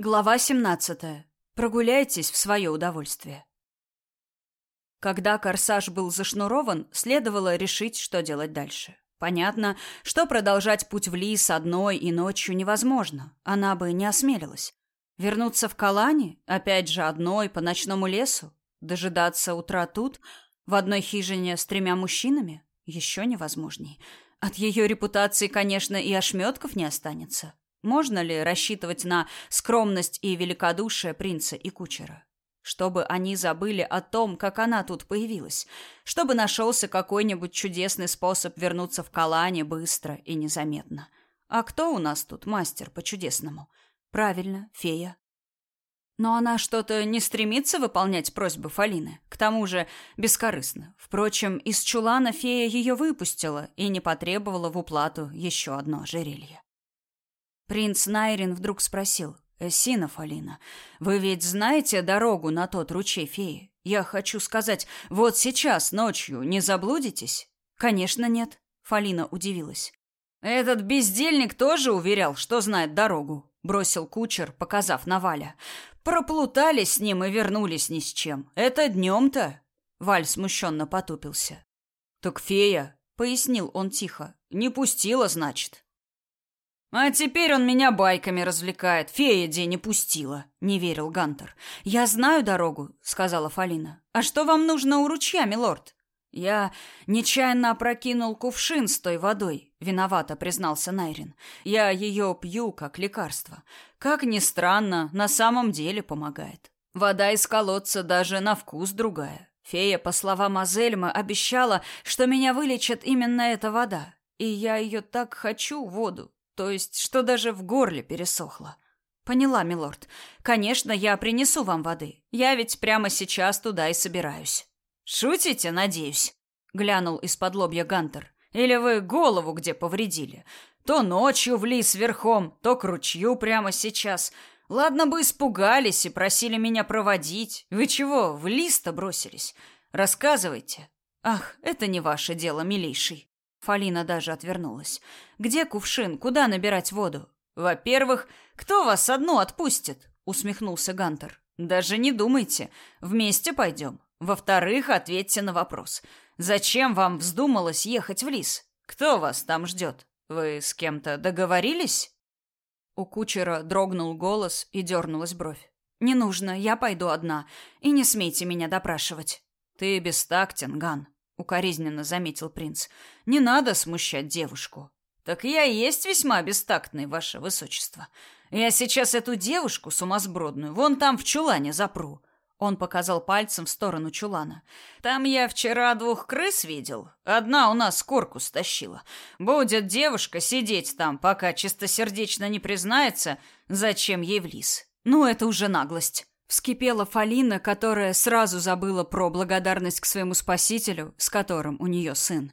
Глава 17. Прогуляйтесь в свое удовольствие. Когда корсаж был зашнурован, следовало решить, что делать дальше. Понятно, что продолжать путь в лис одной и ночью невозможно. Она бы не осмелилась. Вернуться в Калани, опять же одной по ночному лесу, дожидаться утра тут, в одной хижине с тремя мужчинами, еще невозможней. От ее репутации, конечно, и ошметков не останется. Можно ли рассчитывать на скромность и великодушие принца и кучера? Чтобы они забыли о том, как она тут появилась. Чтобы нашелся какой-нибудь чудесный способ вернуться в Калане быстро и незаметно. А кто у нас тут мастер по-чудесному? Правильно, фея. Но она что-то не стремится выполнять просьбы Фалины. К тому же бескорыстно. Впрочем, из чулана фея ее выпустила и не потребовала в уплату еще одно ожерелье. Принц Найрин вдруг спросил. «Эсина Фалина, вы ведь знаете дорогу на тот ручей феи? Я хочу сказать, вот сейчас, ночью, не заблудитесь?» «Конечно нет», — Фалина удивилась. «Этот бездельник тоже уверял, что знает дорогу», — бросил кучер, показав на Валя. «Проплутали с ним и вернулись ни с чем. Это днем-то?» Валь смущенно потупился. «Так фея», — пояснил он тихо, — «не пустила, значит». А теперь он меня байками развлекает. Фея день не пустила, не верил Гантер. Я знаю дорогу, сказала Фалина. А что вам нужно у ручья, милорд? Я нечаянно опрокинул кувшин с той водой, виновато признался Найрин. Я ее пью как лекарство. Как ни странно, на самом деле помогает. Вода из колодца даже на вкус другая. Фея, по словам Азельмы, обещала, что меня вылечит именно эта вода. И я ее так хочу, воду, то есть, что даже в горле пересохло. Поняла, милорд. Конечно, я принесу вам воды. Я ведь прямо сейчас туда и собираюсь. Шутите, надеюсь? Глянул из-под лобья Гантер. Или вы голову где повредили? То ночью в лис верхом, то к ручью прямо сейчас. Ладно бы испугались и просили меня проводить. Вы чего, в лис-то бросились? Рассказывайте. Ах, это не ваше дело, милейший. Фалина даже отвернулась. Где кувшин? Куда набирать воду? Во-первых, кто вас одну отпустит? усмехнулся Гантер. Даже не думайте. Вместе пойдем. Во-вторых, ответьте на вопрос. Зачем вам вздумалось ехать в лис? Кто вас там ждет? Вы с кем-то договорились? У кучера дрогнул голос и дернулась бровь. Не нужно, я пойду одна, и не смейте меня допрашивать. Ты бестактен, Ган, укоризненно заметил принц. Не надо смущать девушку. Так я и есть весьма бестактный, ваше высочество. Я сейчас эту девушку сумасбродную вон там в чулане запру. Он показал пальцем в сторону чулана. Там я вчера двух крыс видел. Одна у нас корку стащила. Будет девушка сидеть там, пока чистосердечно не признается, зачем ей в лис. Ну, это уже наглость. Вскипела Фалина, которая сразу забыла про благодарность к своему спасителю, с которым у нее сын.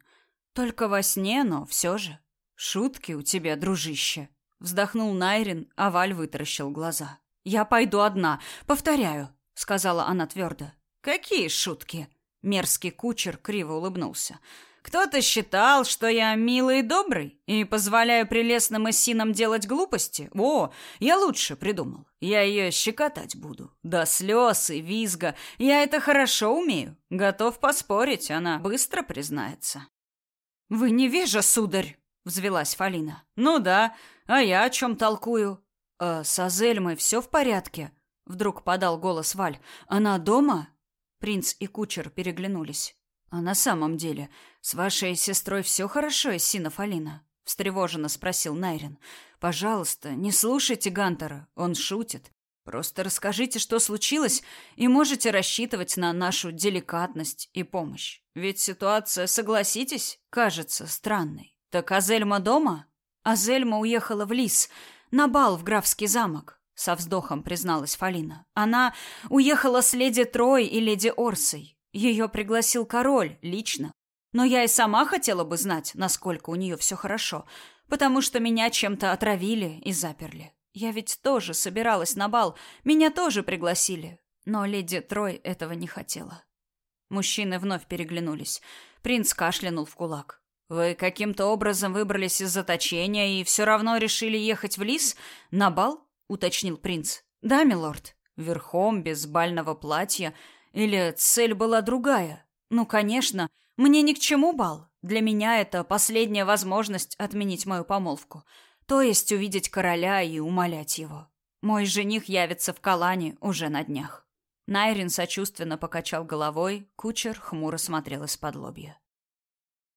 Только во сне, но все же. Шутки у тебя, дружище. Вздохнул Найрин, а Валь вытаращил глаза. Я пойду одна, повторяю, сказала она твердо. Какие шутки? Мерзкий кучер криво улыбнулся. Кто-то считал, что я милый и добрый и позволяю прелестным эссинам делать глупости. О, я лучше придумал. Я ее щекотать буду. До слез и визга. Я это хорошо умею. Готов поспорить, она быстро признается. «Вы невежа, сударь!» — взвелась Фалина. «Ну да, а я о чем толкую?» «А с Азельмой все в порядке?» — вдруг подал голос Валь. «Она дома?» Принц и кучер переглянулись. «А на самом деле, с вашей сестрой все хорошо, Сина Фалина?» — встревоженно спросил Найрин. «Пожалуйста, не слушайте Гантера, он шутит. Просто расскажите, что случилось, и можете рассчитывать на нашу деликатность и помощь. Ведь ситуация, согласитесь, кажется странной. Так Азельма дома?» Азельма уехала в Лис, на бал в графский замок, со вздохом призналась Фалина. Она уехала с леди Трой и леди Орсой. Ее пригласил король лично. Но я и сама хотела бы знать, насколько у нее все хорошо, потому что меня чем-то отравили и заперли. Я ведь тоже собиралась на бал, меня тоже пригласили, но леди Трой этого не хотела. Мужчины вновь переглянулись. Принц кашлянул в кулак. Вы каким-то образом выбрались из заточения и все равно решили ехать в лис на бал? уточнил принц. Да, милорд. Верхом, без бального платья. Или цель была другая? Ну, конечно, мне ни к чему бал. Для меня это последняя возможность отменить мою помолвку. То есть увидеть короля и умолять его. Мой жених явится в Калане уже на днях. Найрин сочувственно покачал головой, кучер хмуро смотрел из-под лобья.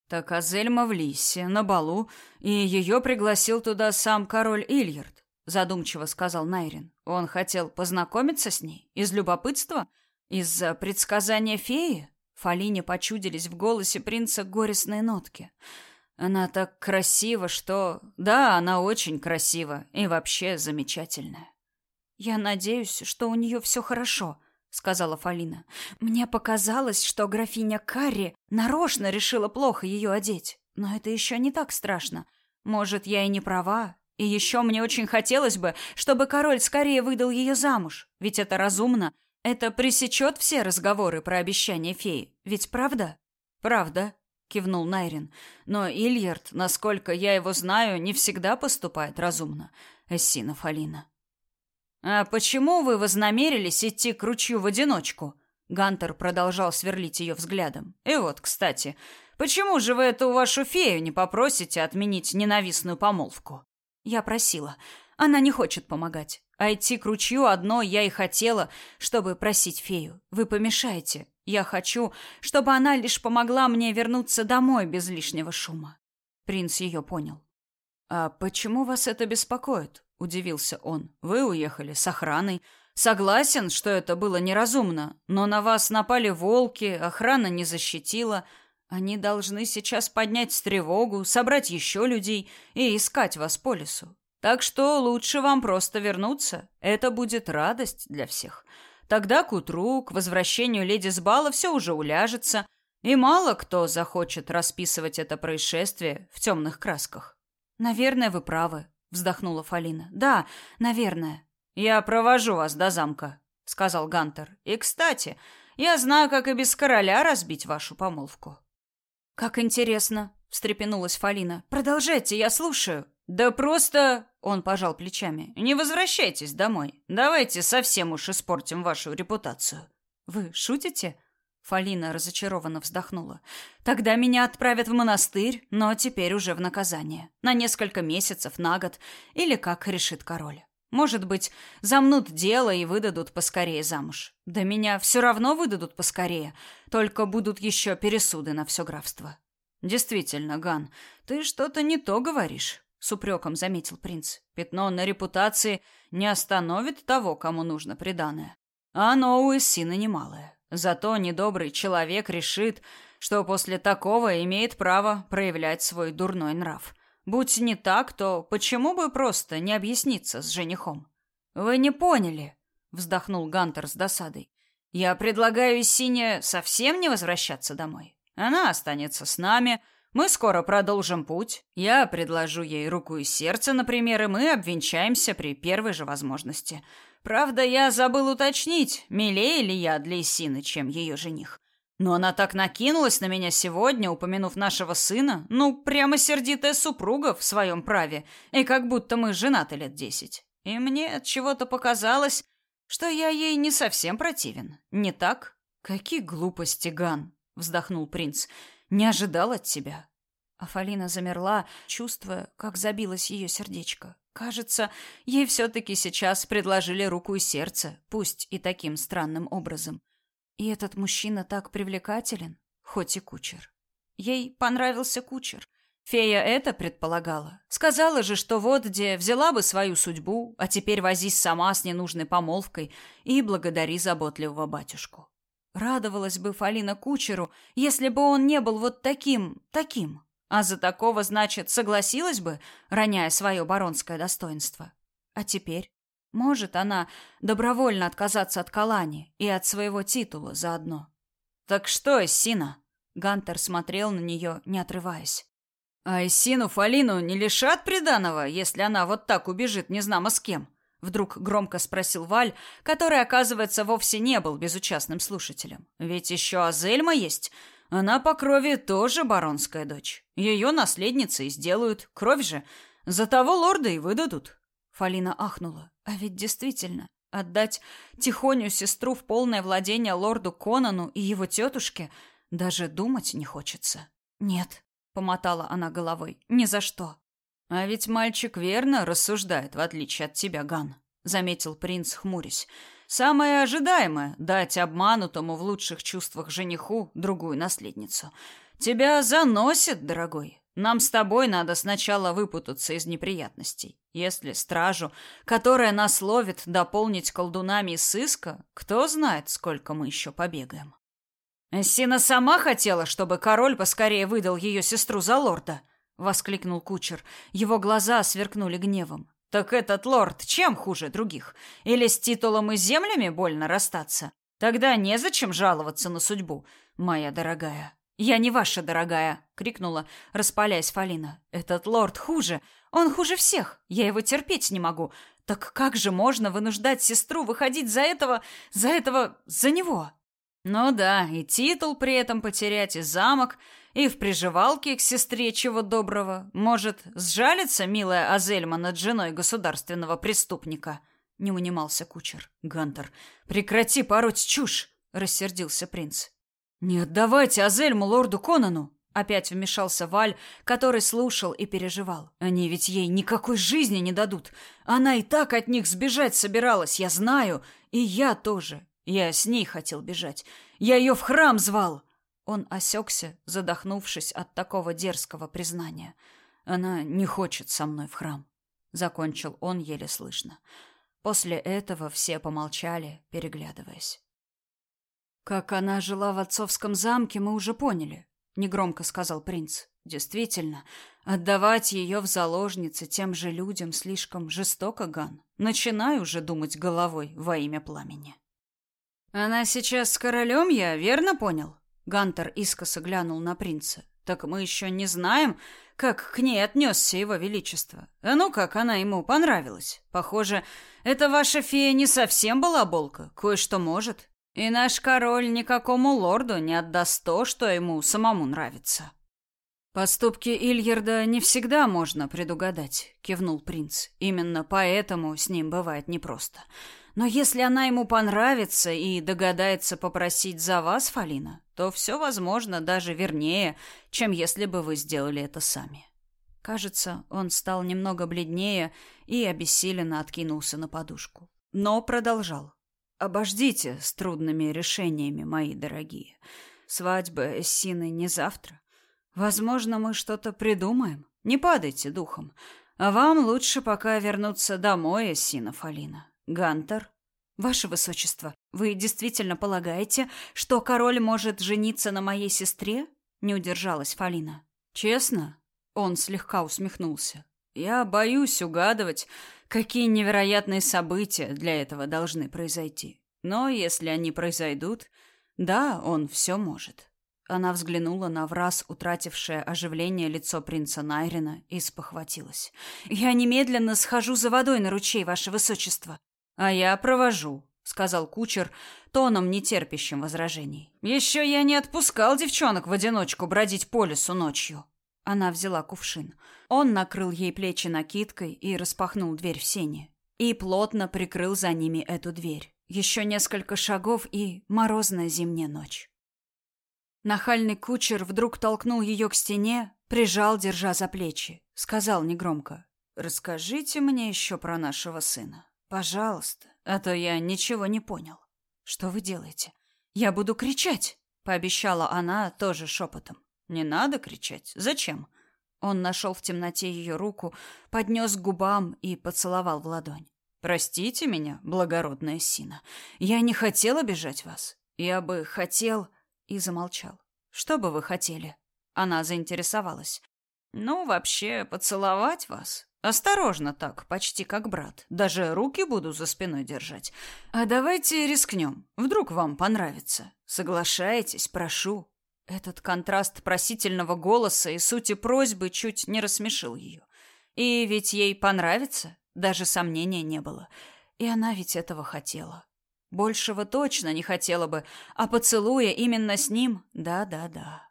Так Азельма в Лисе, на балу, и ее пригласил туда сам король Ильярд, задумчиво сказал Найрин. Он хотел познакомиться с ней из любопытства, из-за предсказания феи. Фалине почудились в голосе принца горестные нотки. Она так красива, что... Да, она очень красива и вообще замечательная. Я надеюсь, что у нее все хорошо, — сказала Фалина. «Мне показалось, что графиня Карри нарочно решила плохо ее одеть. Но это еще не так страшно. Может, я и не права. И еще мне очень хотелось бы, чтобы король скорее выдал ее замуж. Ведь это разумно. Это пресечет все разговоры про обещание феи. Ведь правда?» «Правда», — кивнул Найрин. «Но Ильярд, насколько я его знаю, не всегда поступает разумно. Эссина Фалина». «А почему вы вознамерились идти к ручью в одиночку?» Гантер продолжал сверлить ее взглядом. «И вот, кстати, почему же вы эту вашу фею не попросите отменить ненавистную помолвку?» «Я просила. Она не хочет помогать. А идти к ручью одно я и хотела, чтобы просить фею. Вы помешаете. Я хочу, чтобы она лишь помогла мне вернуться домой без лишнего шума». Принц ее понял. «А почему вас это беспокоит?» — удивился он. «Вы уехали с охраной. Согласен, что это было неразумно, но на вас напали волки, охрана не защитила. Они должны сейчас поднять тревогу, собрать еще людей и искать вас по лесу. Так что лучше вам просто вернуться. Это будет радость для всех. Тогда к утру, к возвращению леди с бала, все уже уляжется, и мало кто захочет расписывать это происшествие в темных красках. Наверное, вы правы, вздохнула Фалина. Да, наверное. Я провожу вас до замка, сказал Гантер. И, кстати, я знаю, как и без короля разбить вашу помолвку. Как интересно, встрепенулась Фалина. Продолжайте, я слушаю. Да просто, он пожал плечами. Не возвращайтесь домой. Давайте совсем уж испортим вашу репутацию. Вы шутите? Фалина разочарованно вздохнула. Тогда меня отправят в монастырь, но теперь уже в наказание. На несколько месяцев, на год. Или как решит король. Может быть, замнут дело и выдадут поскорее замуж. Да меня все равно выдадут поскорее. Только будут еще пересуды на все графство. Действительно, Ган, ты что-то не то говоришь. С упреком заметил принц. Пятно на репутации не остановит того, кому нужно приданое. А оно у Эссина немалое. Зато недобрый человек решит, что после такого имеет право проявлять свой дурной нрав. Будь не так, то почему бы просто не объясниться с женихом? Вы не поняли, вздохнул Гантер с досадой. Я предлагаю Сине совсем не возвращаться домой. Она останется с нами. Мы скоро продолжим путь. Я предложу ей руку и сердце, например, и мы обвенчаемся при первой же возможности. Правда, я забыл уточнить, милее ли я для Исины, чем ее жених. Но она так накинулась на меня сегодня, упомянув нашего сына, ну, прямо сердитая супруга в своем праве, и как будто мы женаты лет десять. И мне от чего-то показалось, что я ей не совсем противен. Не так? Какие глупости, Ган, вздохнул принц. Не ожидал от тебя. Афалина замерла, чувствуя, как забилось ее сердечко. Кажется, ей все-таки сейчас предложили руку и сердце, пусть и таким странным образом. И этот мужчина так привлекателен, хоть и кучер. Ей понравился кучер. Фея это предполагала. Сказала же, что вот где взяла бы свою судьбу, а теперь возись сама с ненужной помолвкой и благодари заботливого батюшку. Радовалась бы Фалина кучеру, если бы он не был вот таким, таким. А за такого, значит, согласилась бы, роняя свое баронское достоинство. А теперь может она добровольно отказаться от Калани и от своего титула заодно. Так что, Сина? Гантер смотрел на нее, не отрываясь. А Сину Фалину не лишат приданого, если она вот так убежит незнамо с кем? Вдруг громко спросил Валь, который, оказывается, вовсе не был безучастным слушателем. Ведь еще Азельма есть, она по крови тоже баронская дочь. Ее наследницей сделают. Кровь же. За того лорда и выдадут. Фалина ахнула. А ведь действительно, Отдать тихоню сестру в полное владение лорду Конану и его тетушке даже думать не хочется. Нет, помотала она головой. Ни за что. А ведь мальчик верно рассуждает, в отличие от тебя, Ган, заметил принц, хмурясь. Самое ожидаемое дать обманутому в лучших чувствах жениху другую наследницу. Тебя заносит, дорогой. Нам с тобой надо сначала выпутаться из неприятностей. Если стражу, которая нас ловит, дополнить колдунами из сыска, кто знает, сколько мы еще побегаем. Сина сама хотела, чтобы король поскорее выдал ее сестру за лорда, воскликнул кучер. Его глаза сверкнули гневом. Так этот лорд чем хуже других? Или с титулом и землями больно расстаться? Тогда незачем жаловаться на судьбу, моя дорогая. «Я не ваша, дорогая!» — крикнула, распаляясь Фалина. «Этот лорд хуже! Он хуже всех! Я его терпеть не могу! Так как же можно вынуждать сестру выходить за этого... за этого... за него?» «Ну да, и титул при этом потерять, и замок, и в приживалке к сестре чего доброго. Может, сжалится милая Азельма над женой государственного преступника?» Не унимался кучер. «Гантер, прекрати пороть чушь!» — рассердился принц. «Не отдавайте Азельму лорду Конану!» Опять вмешался Валь, который слушал и переживал. «Они ведь ей никакой жизни не дадут. Она и так от них сбежать собиралась, я знаю. И я тоже. Я с ней хотел бежать. Я ее в храм звал!» Он осекся, задохнувшись от такого дерзкого признания. «Она не хочет со мной в храм», — закончил он еле слышно. После этого все помолчали, переглядываясь. Как она жила в отцовском замке, мы уже поняли, негромко сказал принц. Действительно, отдавать ее в заложницы тем же людям слишком жестоко, Ган. Начинай уже думать головой во имя пламени. Она сейчас с королем, я верно понял? Гантер искоса глянул на принца. Так мы еще не знаем, как к ней отнесся его величество. А ну как она ему понравилась. Похоже, эта ваша фея не совсем была болка, кое-что может. И наш король никакому лорду не отдаст то, что ему самому нравится. Поступки Ильярда не всегда можно предугадать, кивнул принц. Именно поэтому с ним бывает непросто. Но если она ему понравится и догадается попросить за вас, Фалина, то все возможно даже вернее, чем если бы вы сделали это сами. Кажется, он стал немного бледнее и обессиленно откинулся на подушку, но продолжал. Обождите с трудными решениями, мои дорогие. Свадьба Эссины не завтра. Возможно, мы что-то придумаем. Не падайте духом. А вам лучше пока вернуться домой, Эссина Фалина. Гантер, ваше высочество, вы действительно полагаете, что король может жениться на моей сестре? Не удержалась Фалина. Честно? Он слегка усмехнулся. Я боюсь угадывать, какие невероятные события для этого должны произойти. Но если они произойдут, да, он все может. Она взглянула на враз утратившее оживление лицо принца Найрина и спохватилась. «Я немедленно схожу за водой на ручей, ваше высочество». «А я провожу», — сказал кучер, тоном нетерпящим возражений. «Еще я не отпускал девчонок в одиночку бродить по лесу ночью». Она взяла кувшин. Он накрыл ей плечи накидкой и распахнул дверь в сене. И плотно прикрыл за ними эту дверь. Еще несколько шагов и морозная зимняя ночь. Нахальный кучер вдруг толкнул ее к стене, прижал, держа за плечи. Сказал негромко. «Расскажите мне еще про нашего сына. Пожалуйста, а то я ничего не понял. Что вы делаете? Я буду кричать!» Пообещала она тоже шепотом. Не надо кричать. Зачем? Он нашел в темноте ее руку, поднес к губам и поцеловал в ладонь. Простите меня, благородная Сина. Я не хотел обижать вас. Я бы хотел и замолчал. Что бы вы хотели? Она заинтересовалась. Ну, вообще, поцеловать вас. Осторожно так, почти как брат. Даже руки буду за спиной держать. А давайте рискнем. Вдруг вам понравится. Соглашайтесь, прошу. Этот контраст просительного голоса и сути просьбы чуть не рассмешил ее. И ведь ей понравится, даже сомнения не было. И она ведь этого хотела. Большего точно не хотела бы, а поцелуя именно с ним, да-да-да.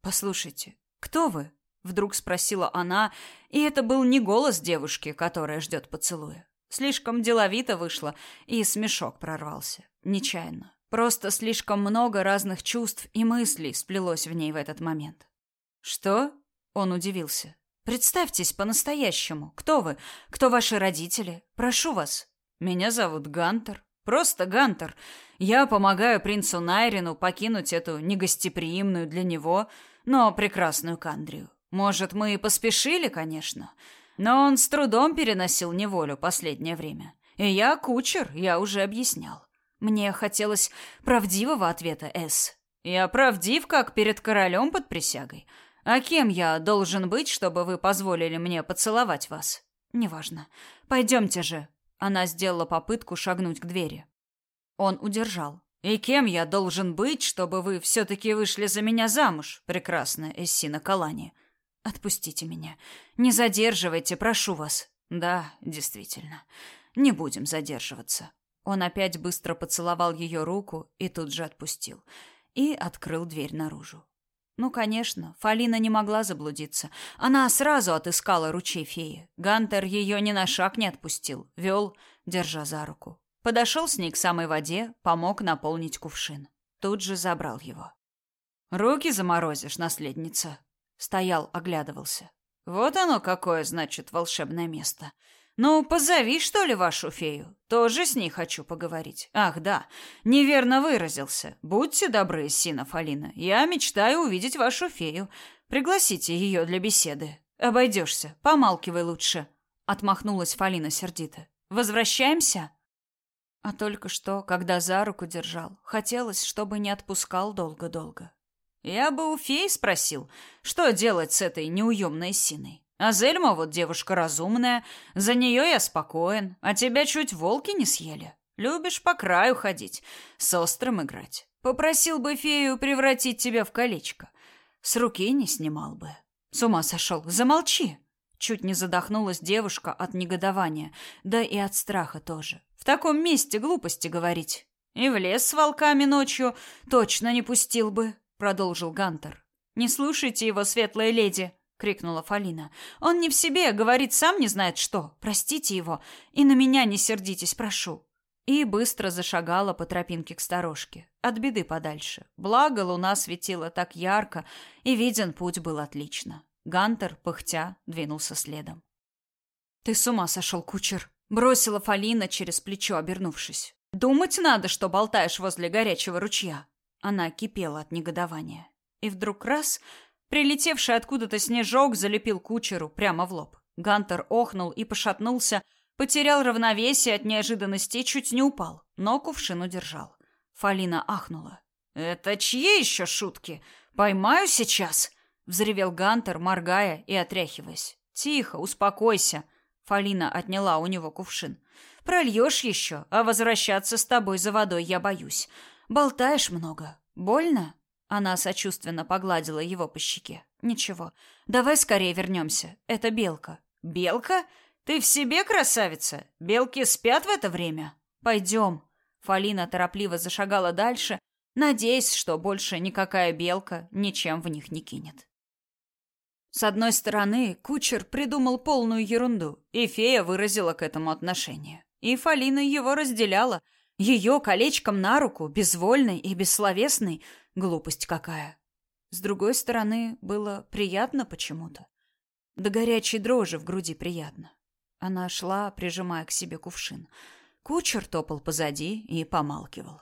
«Послушайте, кто вы?» — вдруг спросила она, и это был не голос девушки, которая ждет поцелуя. Слишком деловито вышло, и смешок прорвался. Нечаянно. Просто слишком много разных чувств и мыслей сплелось в ней в этот момент. «Что?» — он удивился. «Представьтесь по-настоящему. Кто вы? Кто ваши родители? Прошу вас». «Меня зовут Гантер. Просто Гантер. Я помогаю принцу Найрину покинуть эту негостеприимную для него, но прекрасную Кандрию. Может, мы и поспешили, конечно, но он с трудом переносил неволю последнее время. И я кучер, я уже объяснял. Мне хотелось правдивого ответа, С. Я правдив, как перед королем под присягой. А кем я должен быть, чтобы вы позволили мне поцеловать вас? Неважно. Пойдемте же. Она сделала попытку шагнуть к двери. Он удержал. И кем я должен быть, чтобы вы все-таки вышли за меня замуж, прекрасная Эссина Калани? Отпустите меня. Не задерживайте, прошу вас. Да, действительно. Не будем задерживаться. Он опять быстро поцеловал ее руку и тут же отпустил. И открыл дверь наружу. Ну, конечно, Фалина не могла заблудиться. Она сразу отыскала ручей феи. Гантер ее ни на шаг не отпустил. Вел, держа за руку. Подошел с ней к самой воде, помог наполнить кувшин. Тут же забрал его. «Руки заморозишь, наследница», Стоял, оглядывался. Вот оно какое, значит, волшебное место. Ну, позови, что ли, вашу фею. Тоже с ней хочу поговорить. Ах, да, неверно выразился. Будьте добры, Сина Фалина. Я мечтаю увидеть вашу фею. Пригласите ее для беседы. Обойдешься, помалкивай лучше. Отмахнулась Фалина сердито. Возвращаемся? А только что, когда за руку держал, хотелось, чтобы не отпускал долго-долго. Я бы у фей спросил, что делать с этой неуемной синой. А Зельма вот девушка разумная, за нее я спокоен, а тебя чуть волки не съели. Любишь по краю ходить, с острым играть. Попросил бы фею превратить тебя в колечко. С руки не снимал бы. С ума сошел, замолчи. Чуть не задохнулась девушка от негодования, да и от страха тоже. В таком месте глупости говорить. И в лес с волками ночью точно не пустил бы продолжил Гантер. Не слушайте его, светлая леди, крикнула Фалина. Он не в себе, говорит сам не знает что. Простите его и на меня не сердитесь, прошу. И быстро зашагала по тропинке к сторожке, от беды подальше. Благо луна светила так ярко, и виден путь был отлично. Гантер, пыхтя, двинулся следом. Ты с ума сошел, кучер, бросила Фалина через плечо, обернувшись. Думать надо, что болтаешь возле горячего ручья. Она кипела от негодования. И вдруг раз, прилетевший откуда-то снежок залепил кучеру прямо в лоб. Гантер охнул и пошатнулся, потерял равновесие от неожиданности чуть не упал, но кувшин удержал. Фалина ахнула. «Это чьи еще шутки? Поймаю сейчас!» — взревел Гантер, моргая и отряхиваясь. «Тихо, успокойся!» Фалина отняла у него кувшин. «Прольешь еще, а возвращаться с тобой за водой я боюсь. Болтаешь много. Больно? Она сочувственно погладила его по щеке. Ничего. Давай скорее вернемся. Это белка. Белка? Ты в себе красавица? Белки спят в это время? Пойдем. Фалина торопливо зашагала дальше, надеясь, что больше никакая белка ничем в них не кинет. С одной стороны, кучер придумал полную ерунду, и фея выразила к этому отношение. И Фалина его разделяла – ее колечком на руку, безвольной и бессловесной, глупость какая. С другой стороны, было приятно почему-то. До горячей дрожи в груди приятно. Она шла, прижимая к себе кувшин. Кучер топал позади и помалкивал.